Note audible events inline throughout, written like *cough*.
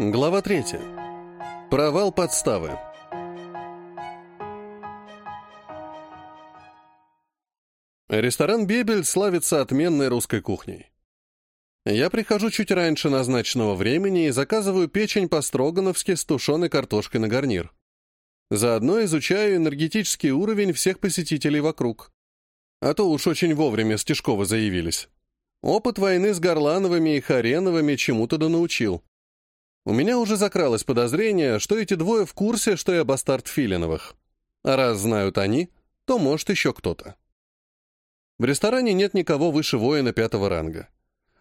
Глава 3. Провал подставы. Ресторан «Бебель» славится отменной русской кухней. Я прихожу чуть раньше назначенного времени и заказываю печень по-строгановски с тушеной картошкой на гарнир. Заодно изучаю энергетический уровень всех посетителей вокруг. А то уж очень вовремя Стешковы заявились. Опыт войны с Горлановыми и Хареновыми чему-то да научил. У меня уже закралось подозрение, что эти двое в курсе, что я бастард Филиновых. А раз знают они, то может еще кто-то. В ресторане нет никого выше воина пятого ранга.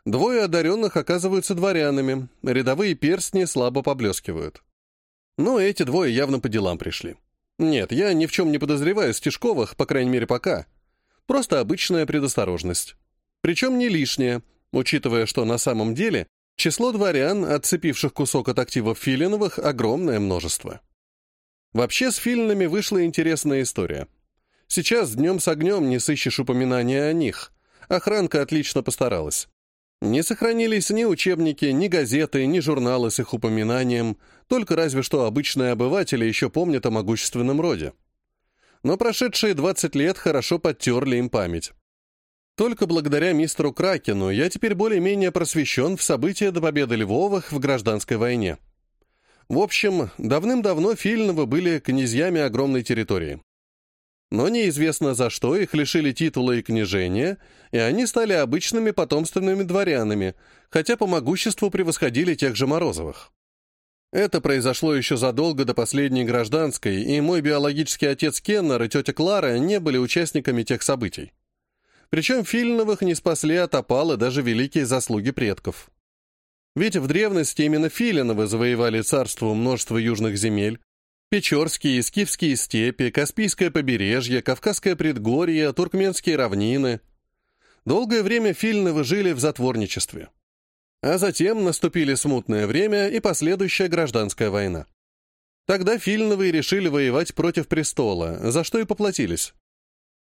Двое одаренных оказываются дворянами, рядовые перстни слабо поблескивают. Но эти двое явно по делам пришли. Нет, я ни в чем не подозреваю Стешковых, по крайней мере пока. Просто обычная предосторожность. Причем не лишняя, учитывая, что на самом деле число дворян, отцепивших кусок от активов Филиновых, огромное множество. Вообще с Филинами вышла интересная история. Сейчас днем с огнем не сыщешь упоминания о них. Охранка отлично постаралась. Не сохранились ни учебники, ни газеты, ни журналы с их упоминанием, только разве что обычные обыватели еще помнят о могущественном роде. Но прошедшие 20 лет хорошо подтерли им память. Только благодаря мистеру Кракену я теперь более-менее просвещен в события до победы Львовых в гражданской войне. В общем, давным-давно Фильновы были князьями огромной территории. Но неизвестно за что их лишили титула и княжения, и они стали обычными потомственными дворянами, хотя по могуществу превосходили тех же Морозовых. Это произошло еще задолго до последней гражданской, и мой биологический отец Кеннер и тетя Клара не были участниками тех событий. Причем Филиновых не спасли от опала даже великие заслуги предков. Ведь в древности именно Филиновы завоевали царство множества южных земель, Печорские и Скифские степи, Каспийское побережье, Кавказское предгорье, Туркменские равнины. Долгое время Филиновы жили в затворничестве. А затем наступили смутное время и последующая гражданская война. Тогда Филиновы решили воевать против престола, за что и поплатились.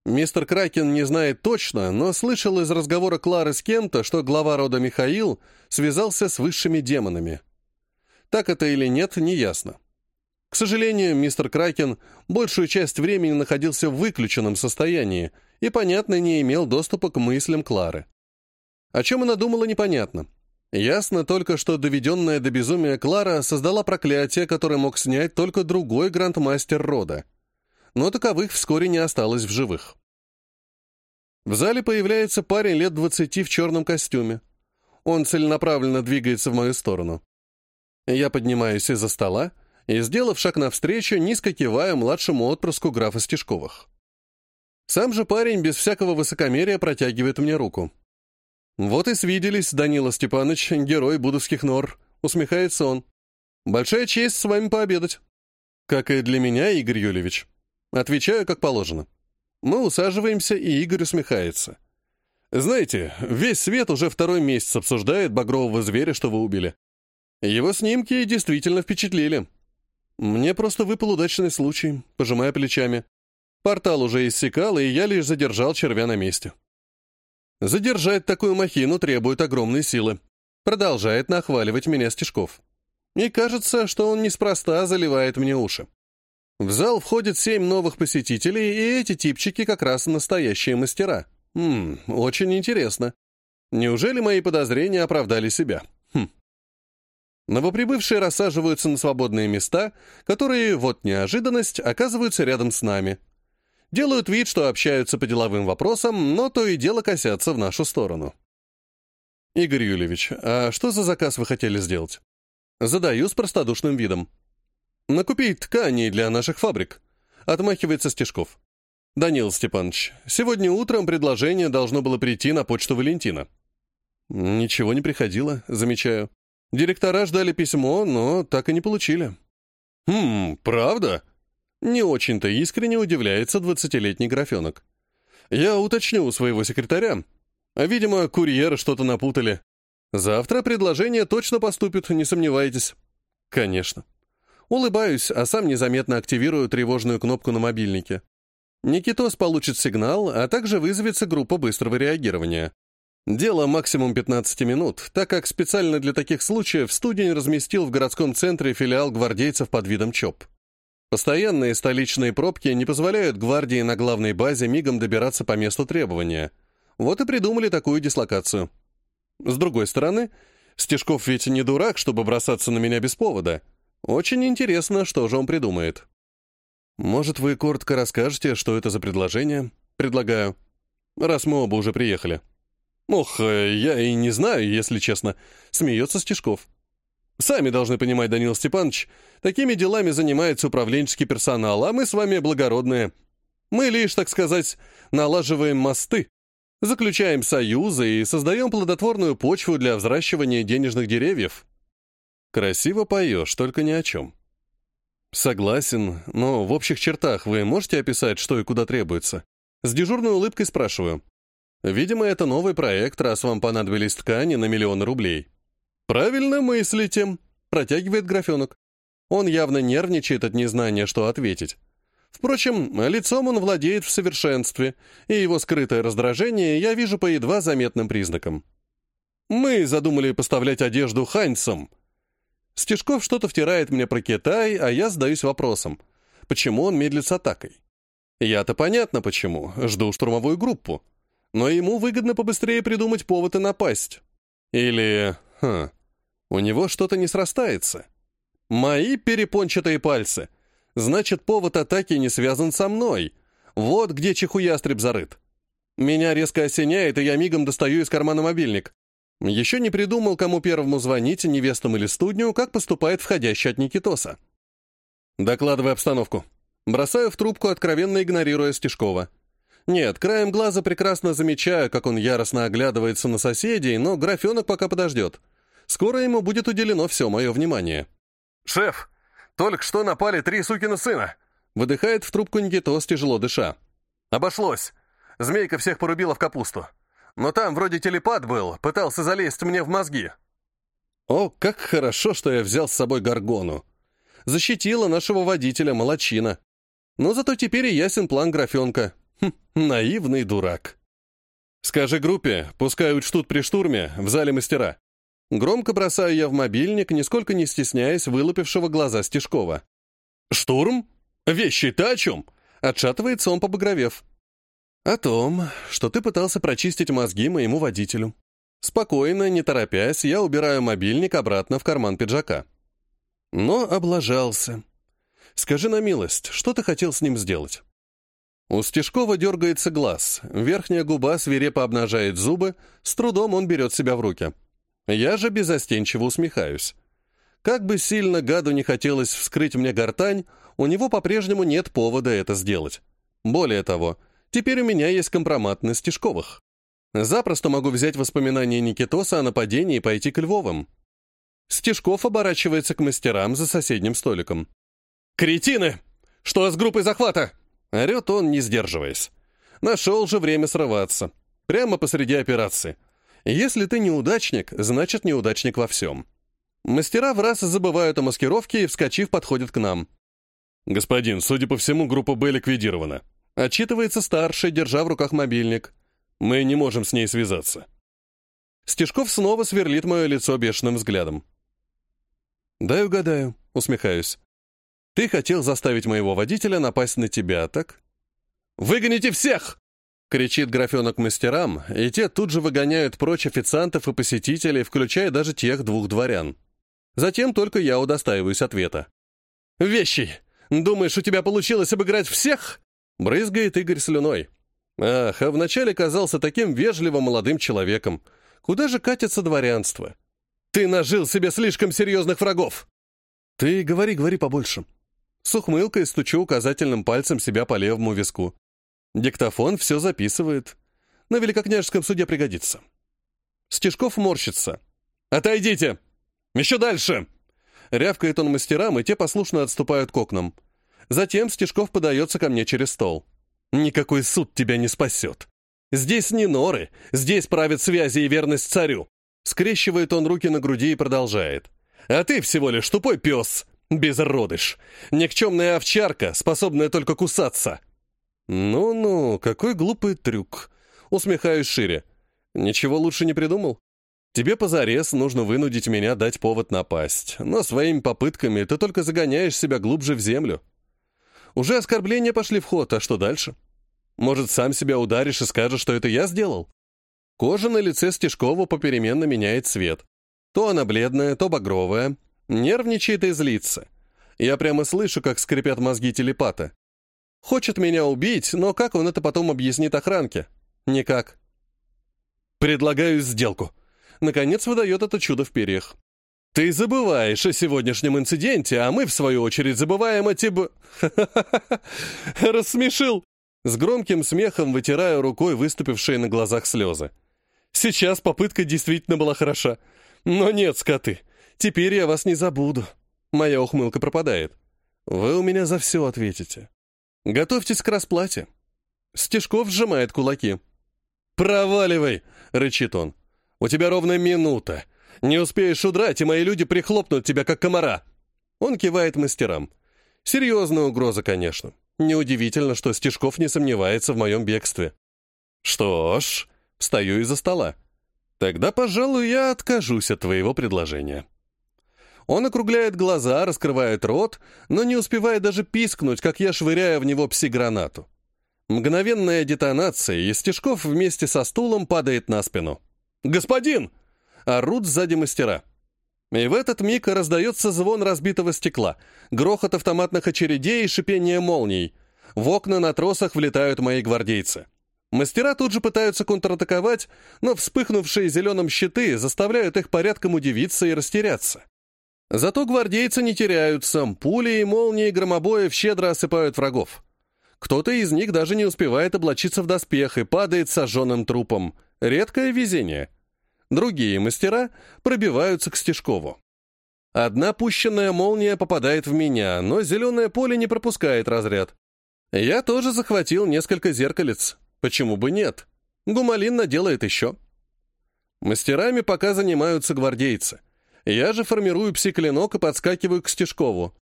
Мистер Кракен не знает точно, но слышал из разговора Клары с кем-то, что глава рода Михаил связался с высшими демонами. Так это или нет, неясно. К сожалению, мистер Кракен большую часть времени находился в выключенном состоянии и, понятно, не имел доступа к мыслям Клары. О чем она думала, непонятно. Ясно только, что доведенная до безумия Клара создала проклятие, которое мог снять только другой грандмастер рода — но таковых вскоре не осталось в живых. В зале появляется парень лет двадцати в черном костюме. Он целенаправленно двигается в мою сторону. Я поднимаюсь из-за стола и, сделав шаг навстречу, низко киваю младшему отпрыску графа Стешковых. Сам же парень без всякого высокомерия протягивает мне руку. «Вот и свиделись, Данила Степанович, герой будовских нор», — усмехается он. «Большая честь с вами пообедать». «Как и для меня, Игорь Юльевич», Отвечаю, как положено. Мы усаживаемся, и Игорь усмехается. Знаете, весь свет уже второй месяц обсуждает багрового зверя, что вы убили. Его снимки действительно впечатлили. Мне просто выпал удачный случай, пожимая плечами. Портал уже иссякал, и я лишь задержал червя на месте. Задержать такую махину требует огромной силы. Продолжает нахваливать меня Стешков. И кажется, что он неспроста заливает мне уши. В зал входит семь новых посетителей, и эти типчики как раз настоящие мастера. Хм, очень интересно. Неужели мои подозрения оправдали себя? Хм. Новоприбывшие рассаживаются на свободные места, которые, вот неожиданность, оказываются рядом с нами. Делают вид, что общаются по деловым вопросам, но то и дело косятся в нашу сторону. Игорь Юльевич, а что за заказ вы хотели сделать? Задаю с простодушным видом. Накупить тканей для наших фабрик», — отмахивается Стешков. «Данил Степанович, сегодня утром предложение должно было прийти на почту Валентина». «Ничего не приходило, замечаю. Директора ждали письмо, но так и не получили». «Хм, правда?» Не очень-то искренне удивляется двадцатилетний графенок. «Я уточню у своего секретаря. Видимо, курьеры что-то напутали. Завтра предложение точно поступит, не сомневайтесь». «Конечно». Улыбаюсь, а сам незаметно активирую тревожную кнопку на мобильнике. Никитос получит сигнал, а также вызовется группа быстрого реагирования. Дело максимум 15 минут, так как специально для таких случаев студень разместил в городском центре филиал гвардейцев под видом ЧОП. Постоянные столичные пробки не позволяют гвардии на главной базе мигом добираться по месту требования. Вот и придумали такую дислокацию. С другой стороны, Стешков ведь не дурак, чтобы бросаться на меня без повода. Очень интересно, что же он придумает. Может, вы коротко расскажете, что это за предложение? Предлагаю. Раз мы оба уже приехали. «Ох, э, я и не знаю, если честно», — смеется Стешков. «Сами должны понимать, Данил Степанович, такими делами занимается управленческий персонал, а мы с вами благородные. Мы лишь, так сказать, налаживаем мосты, заключаем союзы и создаем плодотворную почву для взращивания денежных деревьев». «Красиво поешь, только ни о чем». «Согласен, но в общих чертах вы можете описать, что и куда требуется?» С дежурной улыбкой спрашиваю. Видимо, это новый проект, раз вам понадобились ткани на миллионы рублей. Правильно мыслите, протягивает графенок. Он явно нервничает от незнания, что ответить. Впрочем, лицом он владеет в совершенстве, и его скрытое раздражение я вижу по едва заметным признакам. Мы задумали поставлять одежду ханьцам. Стежков что-то втирает мне про Китай, а я задаюсь вопросом, почему он медлит с атакой. Я-то понятно почему, жду штурмовую группу но ему выгодно побыстрее придумать повод и напасть. Или, хм, у него что-то не срастается. Мои перепончатые пальцы. Значит, повод атаки не связан со мной. Вот где чехуястреб зарыт. Меня резко осеняет, и я мигом достаю из кармана мобильник. Еще не придумал, кому первому звонить, невестам или студню, как поступает входящий от Никитоса. Докладывай обстановку. Бросаю в трубку, откровенно игнорируя Стешкова. Нет, краем глаза прекрасно замечаю, как он яростно оглядывается на соседей, но графенок пока подождет. Скоро ему будет уделено все мое внимание. «Шеф, только что напали три сукина сына!» Выдыхает в трубку Никитос, тяжело дыша. «Обошлось. Змейка всех порубила в капусту. Но там вроде телепат был, пытался залезть мне в мозги». О, как хорошо, что я взял с собой Гаргону. Защитила нашего водителя, молочина. Но зато теперь и ясен план графенка. Хм, наивный дурак. Скажи группе, пускай учтут при штурме, в зале мастера. Громко бросаю я в мобильник, нисколько не стесняясь вылупившего глаза Стешкова. «Штурм? Вещи-то о чем?» Отшатывается он, побагровев. «О том, что ты пытался прочистить мозги моему водителю. Спокойно, не торопясь, я убираю мобильник обратно в карман пиджака. Но облажался. Скажи на милость, что ты хотел с ним сделать?» У Стешкова дергается глаз, верхняя губа свирепо обнажает зубы, с трудом он берет себя в руки. Я же безостенчиво усмехаюсь. Как бы сильно гаду не хотелось вскрыть мне гортань, у него по-прежнему нет повода это сделать. Более того, теперь у меня есть компромат на Стешковых. Запросто могу взять воспоминания Никитоса о нападении и пойти к Львовым. Стешков оборачивается к мастерам за соседним столиком. «Кретины! Что с группой захвата?» Орет он, не сдерживаясь. Нашел же время срываться. Прямо посреди операции. Если ты неудачник, значит неудачник во всем. Мастера в раз забывают о маскировке и, вскочив, подходят к нам. «Господин, судя по всему, группа Б ликвидирована». Отчитывается старший, держа в руках мобильник. «Мы не можем с ней связаться». Стежков снова сверлит мое лицо бешеным взглядом. «Дай угадаю», — усмехаюсь. Ты хотел заставить моего водителя напасть на тебя, так? «Выгоните всех!» — кричит графенок мастерам, и те тут же выгоняют прочь официантов и посетителей, включая даже тех двух дворян. Затем только я удостаиваюсь ответа. «Вещи! Думаешь, у тебя получилось обыграть всех?» — брызгает Игорь слюной. Ах, а вначале казался таким вежливым молодым человеком. Куда же катится дворянство? Ты нажил себе слишком серьезных врагов. Ты говори, говори побольше. С ухмылкой стучу указательным пальцем себя по левому виску. Диктофон все записывает. На Великокняжеском суде пригодится. Стежков морщится. «Отойдите! Еще дальше!» Рявкает он мастерам, и те послушно отступают к окнам. Затем Стежков подается ко мне через стол. «Никакой суд тебя не спасет. Здесь не норы, здесь правят связи и верность царю». Скрещивает он руки на груди и продолжает. «А ты всего лишь тупой пес, Безродыш. Никчемная овчарка, способная только кусаться. Ну-ну, какой глупый трюк. Усмехаюсь шире. Ничего лучше не придумал? Тебе позарез нужно вынудить меня дать повод напасть, но своими попытками ты только загоняешь себя глубже в землю. Уже оскорбления пошли в ход, а что дальше? Может, сам себя ударишь и скажешь, что это я сделал? Кожа на лице Стешкова попеременно меняет цвет. То она бледная, то багровая. Нервничает и злится. Я прямо слышу, как скрипят мозги телепата. Хочет меня убить, но как он это потом объяснит охранке? Никак. Предлагаю сделку. Наконец выдает это чудо в перьях. Ты забываешь о сегодняшнем инциденте, а мы, в свою очередь, забываем о тебе... *laughs* Рассмешил. С громким смехом вытираю рукой выступившие на глазах слезы. Сейчас попытка действительно была хороша. Но нет, скоты, теперь я вас не забуду. Моя ухмылка пропадает. Вы у меня за все ответите. Готовьтесь к расплате. Стежков сжимает кулаки. «Проваливай!» — рычит он. «У тебя ровно минута. Не успеешь удрать, и мои люди прихлопнут тебя, как комара!» Он кивает мастерам. Серьезная угроза, конечно. Неудивительно, что Стежков не сомневается в моем бегстве. Что ж, встаю из-за стола. Тогда, пожалуй, я откажусь от твоего предложения. Он округляет глаза, раскрывает рот, но не успевает даже пискнуть, как я швыряю в него пси-гранату. Мгновенная детонация, и Стежков вместе со стулом падает на спину. «Господин!» — орут сзади мастера. И в этот миг раздается звон разбитого стекла, грохот автоматных очередей и шипение молний. В окна на тросах влетают мои гвардейцы. Мастера тут же пытаются контратаковать, но вспыхнувшие зеленым щиты заставляют их порядком удивиться и растеряться. Зато гвардейцы не теряются, пули и молнии громобоев щедро осыпают врагов. Кто-то из них даже не успевает облачиться в доспех и падает сожженным трупом. Редкое везение. Другие мастера пробиваются к Стежкову. Одна пущенная молния попадает в меня, но зеленое поле не пропускает разряд. Я тоже захватил несколько зеркалец. Почему бы нет? Гумалин наделает еще. Мастерами пока занимаются гвардейцы. Я же формирую пси-клинок и подскакиваю к Стежкову.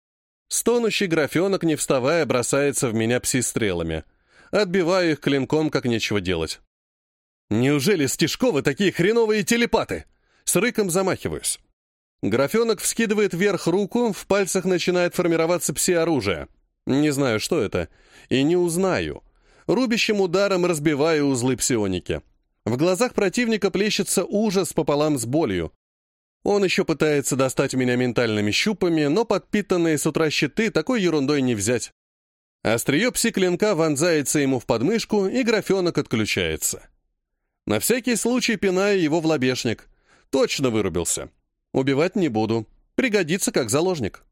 Стонущий графенок, не вставая, бросается в меня пси-стрелами. Отбиваю их клинком, как нечего делать. Неужели Стежковы такие хреновые телепаты? С рыком замахиваюсь. Графенок вскидывает вверх руку, в пальцах начинает формироваться пси-оружие. Не знаю, что это, и не узнаю. Рубящим ударом разбиваю узлы псионики. В глазах противника плещется ужас пополам с болью. Он еще пытается достать меня ментальными щупами, но подпитанные с утра щиты такой ерундой не взять. Острие пси-клинка вонзается ему в подмышку, и графенок отключается. На всякий случай пинаю его в лобешник. Точно вырубился. Убивать не буду. Пригодится как заложник.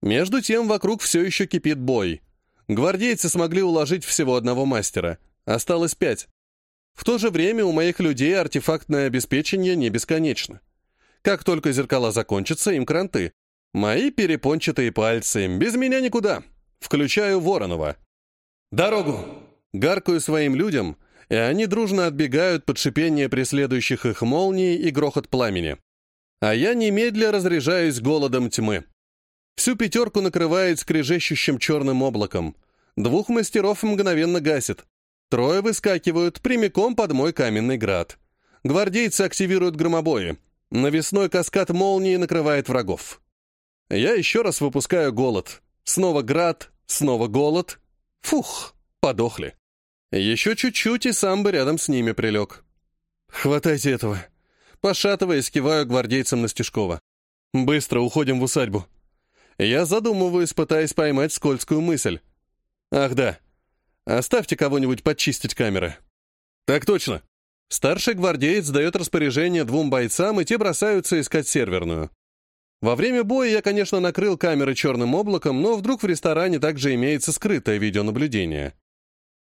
Между тем вокруг все еще кипит бой. Гвардейцы смогли уложить всего одного мастера. Осталось пять. В то же время у моих людей артефактное обеспечение не бесконечно. Как только зеркала закончатся, им кранты. Мои перепончатые пальцы. Без меня никуда. Включаю Воронова. «Дорогу!» Гаркаю своим людям, и они дружно отбегают под шипение преследующих их молний и грохот пламени. А я немедля разряжаюсь голодом тьмы. Всю пятерку накрывает скрежещущим черным облаком. Двух мастеров мгновенно гасит. Трое выскакивают прямиком под мой каменный град. Гвардейцы активируют громобои. Навесной каскад молнии накрывает врагов. Я еще раз выпускаю голод. Снова град, снова голод. Фух, подохли. Еще чуть-чуть, и сам бы рядом с ними прилег. «Хватайте этого!» Пошатываясь, киваю гвардейцам на Стежкова. «Быстро уходим в усадьбу». Я задумываюсь, пытаясь поймать скользкую мысль. «Ах да, оставьте кого-нибудь подчистить камеры». «Так точно!» Старший гвардеец дает распоряжение двум бойцам, и те бросаются искать серверную. Во время боя я, конечно, накрыл камеры черным облаком, но вдруг в ресторане также имеется скрытое видеонаблюдение.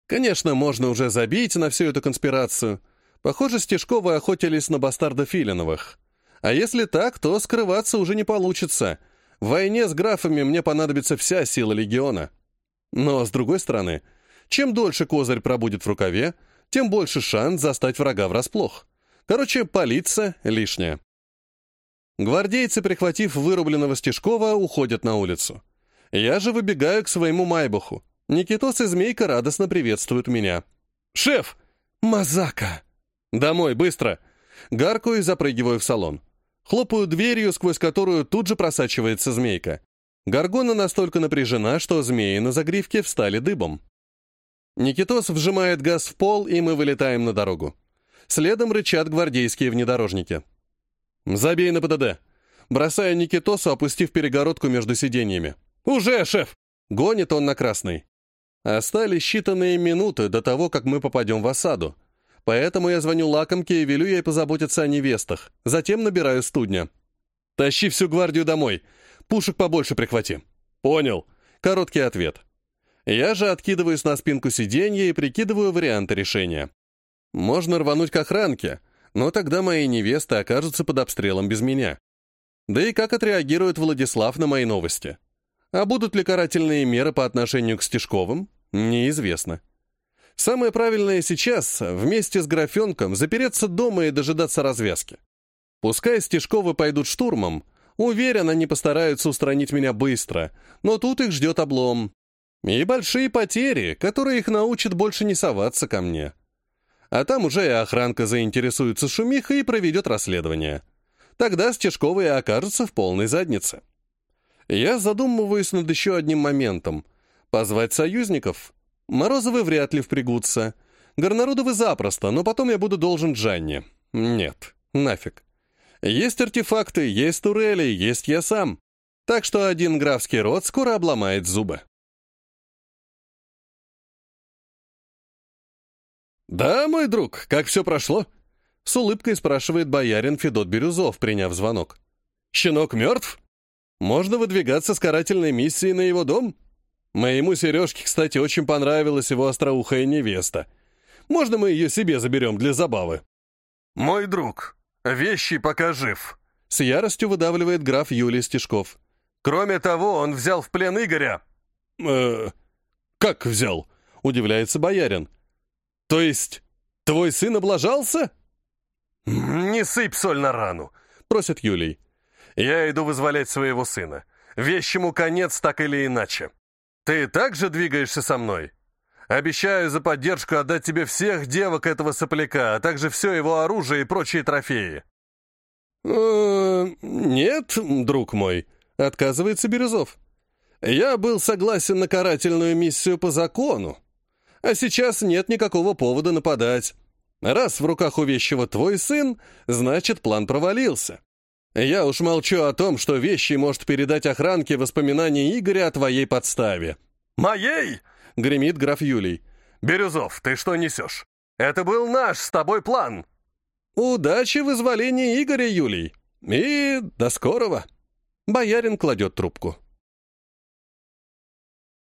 Конечно, можно уже забить на всю эту конспирацию. Похоже, Стешковы охотились на бастарда Филиновых. А если так, то скрываться уже не получится. В войне с графами мне понадобится вся сила легиона. Но, с другой стороны, чем дольше козырь пробудет в рукаве, тем больше шанс застать врага врасплох. Короче, палиться лишнее. Гвардейцы, прихватив вырубленного Стежкова, уходят на улицу. Я же выбегаю к своему Майбаху. Никитос и Змейка радостно приветствуют меня. «Шеф! Мазака!» «Домой, быстро!» Гаркую и запрыгиваю в салон. Хлопаю дверью, сквозь которую тут же просачивается змейка. Гаргона настолько напряжена, что змеи на загривке встали дыбом. Никитос вжимает газ в пол, и мы вылетаем на дорогу. Следом рычат гвардейские внедорожники. «Забей на ПДД!» Бросаю Никитосу, опустив перегородку между сиденьями. «Уже, шеф!» Гонит он на красный. Остались считанные минуты до того, как мы попадем в осаду. Поэтому я звоню лакомке и велю ей позаботиться о невестах. Затем набираю студня. «Тащи всю гвардию домой. Пушек побольше прихвати». «Понял». Короткий ответ. Я же откидываюсь на спинку сиденья и прикидываю варианты решения. Можно рвануть к охранке, но тогда мои невесты окажутся под обстрелом без меня. Да и как отреагирует Владислав на мои новости? А будут ли карательные меры по отношению к Стешковым? Неизвестно. Самое правильное сейчас, вместе с графенком, запереться дома и дожидаться развязки. Пускай Стешковы пойдут штурмом, уверен, они постараются устранить меня быстро, но тут их ждет облом. И большие потери, которые их научат больше не соваться ко мне. А там уже и охранка заинтересуется шумихой и проведет расследование. Тогда Стешковые окажутся в полной заднице. Я задумываюсь над еще одним моментом. Позвать союзников? Морозовы вряд ли впрягутся. Горнарудовы запросто, но потом я буду должен Джанне. Нет, нафиг. Есть артефакты, есть турели, есть я сам. Так что один графский род скоро обломает зубы. «Да, мой друг, как все прошло?» С улыбкой спрашивает боярин Федот Бирюзов, приняв звонок. «Щенок мертв? Можно выдвигаться с карательной миссией на его дом? Моему Сережке, кстати, очень понравилась его остроухая невеста. Можно мы ее себе заберем для забавы?» «Мой друг, вещи пока жив», — с яростью выдавливает граф Юлий Стешков. «Кроме того, он взял в плен Игоря». «Э, как взял?» — удивляется боярин. «То есть твой сын облажался?» «Не сыпь соль на рану», — просит Юлий. «Я иду вызволять своего сына. Вещему конец так или иначе. Ты также двигаешься со мной? Обещаю за поддержку отдать тебе всех девок этого сопляка, а также все его оружие и прочие трофеи». «Э, «Нет, друг мой», — отказывается Бирюзов. «Я был согласен на карательную миссию по закону, а сейчас нет никакого повода нападать. Раз в руках у вещего твой сын, значит, план провалился. Я уж молчу о том, что вещи может передать охранке воспоминания Игоря о твоей подставе». «Моей?» — гремит граф Юлий. «Бирюзов, ты что несешь? Это был наш с тобой план!» «Удачи в изволении Игоря, Юлий! И до скорого!» Боярин кладет трубку.